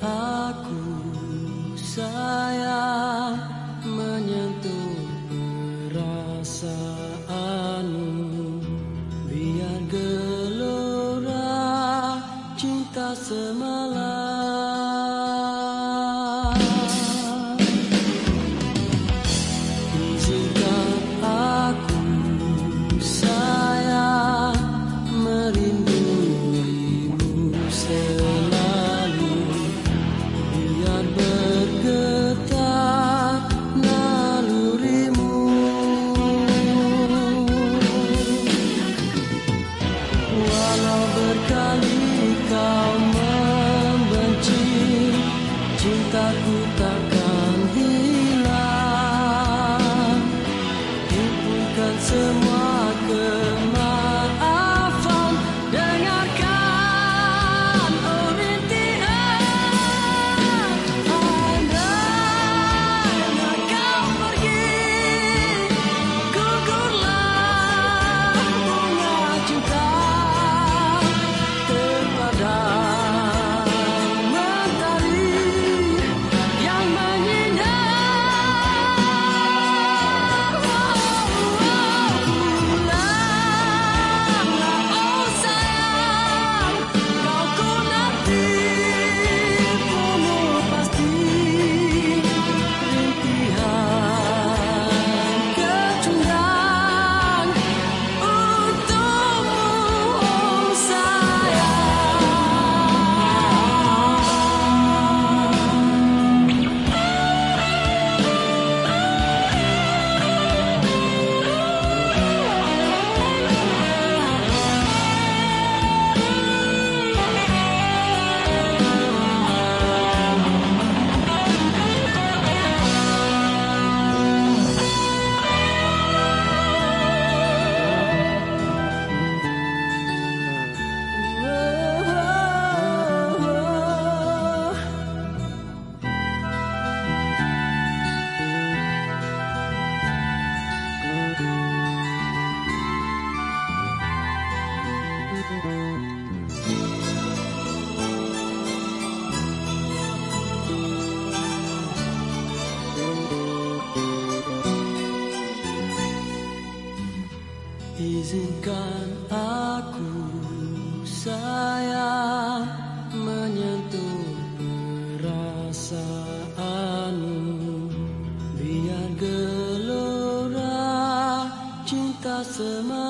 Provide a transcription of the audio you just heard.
aku sayang. God who Aku sayang menyentuh perasaanmu. Biar gelora cinta semata